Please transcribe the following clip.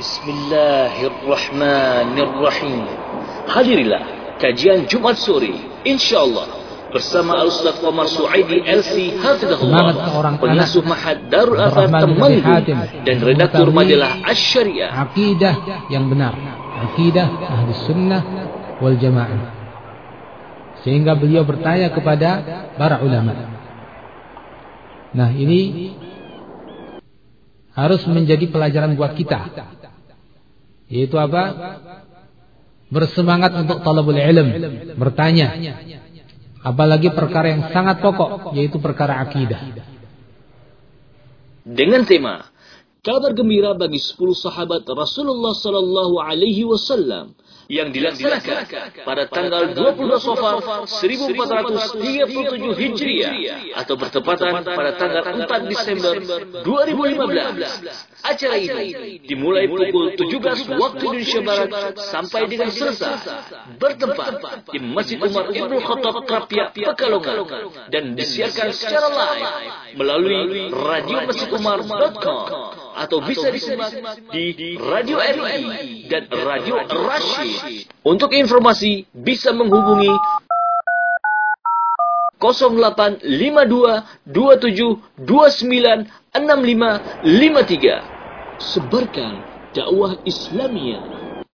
Bismillahirrahmanirrahim. Hadirilah kajian Jumat sore, insyaAllah bersama Al-Ustaz Omar Suaidi LC Hafizahullah, pengasuh Mahad Darul Afar Temanggung dan redaktur majalah Asy-Syariah. Akidah yang benar, akidah ahli sunnah wal jamaah. Sehingga beliau bertanya kepada para ulama. Nah ini harus menjadi pelajaran buat kita. Yaitu apa? Bersemangat untuk talabul ilm, bertanya. Apalagi perkara yang sangat pokok, yaitu perkara akidah. Dengan tema Kabar gembira bagi 10 sahabat Rasulullah sallallahu alaihi wasallam yang dilaksanakan pada tanggal 22 Safar 1437 Hijriah atau bertepatan pada tanggal 4 Desember 2015. Acara ini dimulai pukul 17 waktu Indonesia Barat sampai dengan selesai bertempat di Masjid Umar Ibn Khattab Krapia Pekalongan dan disiarkan secara live melalui radiomasjidumar.com atau bisa disimak di Radio RI dan Radio Rashid. Untuk informasi bisa menghubungi 0852 27 29 6553. Sebarkan dakwah Islamiyah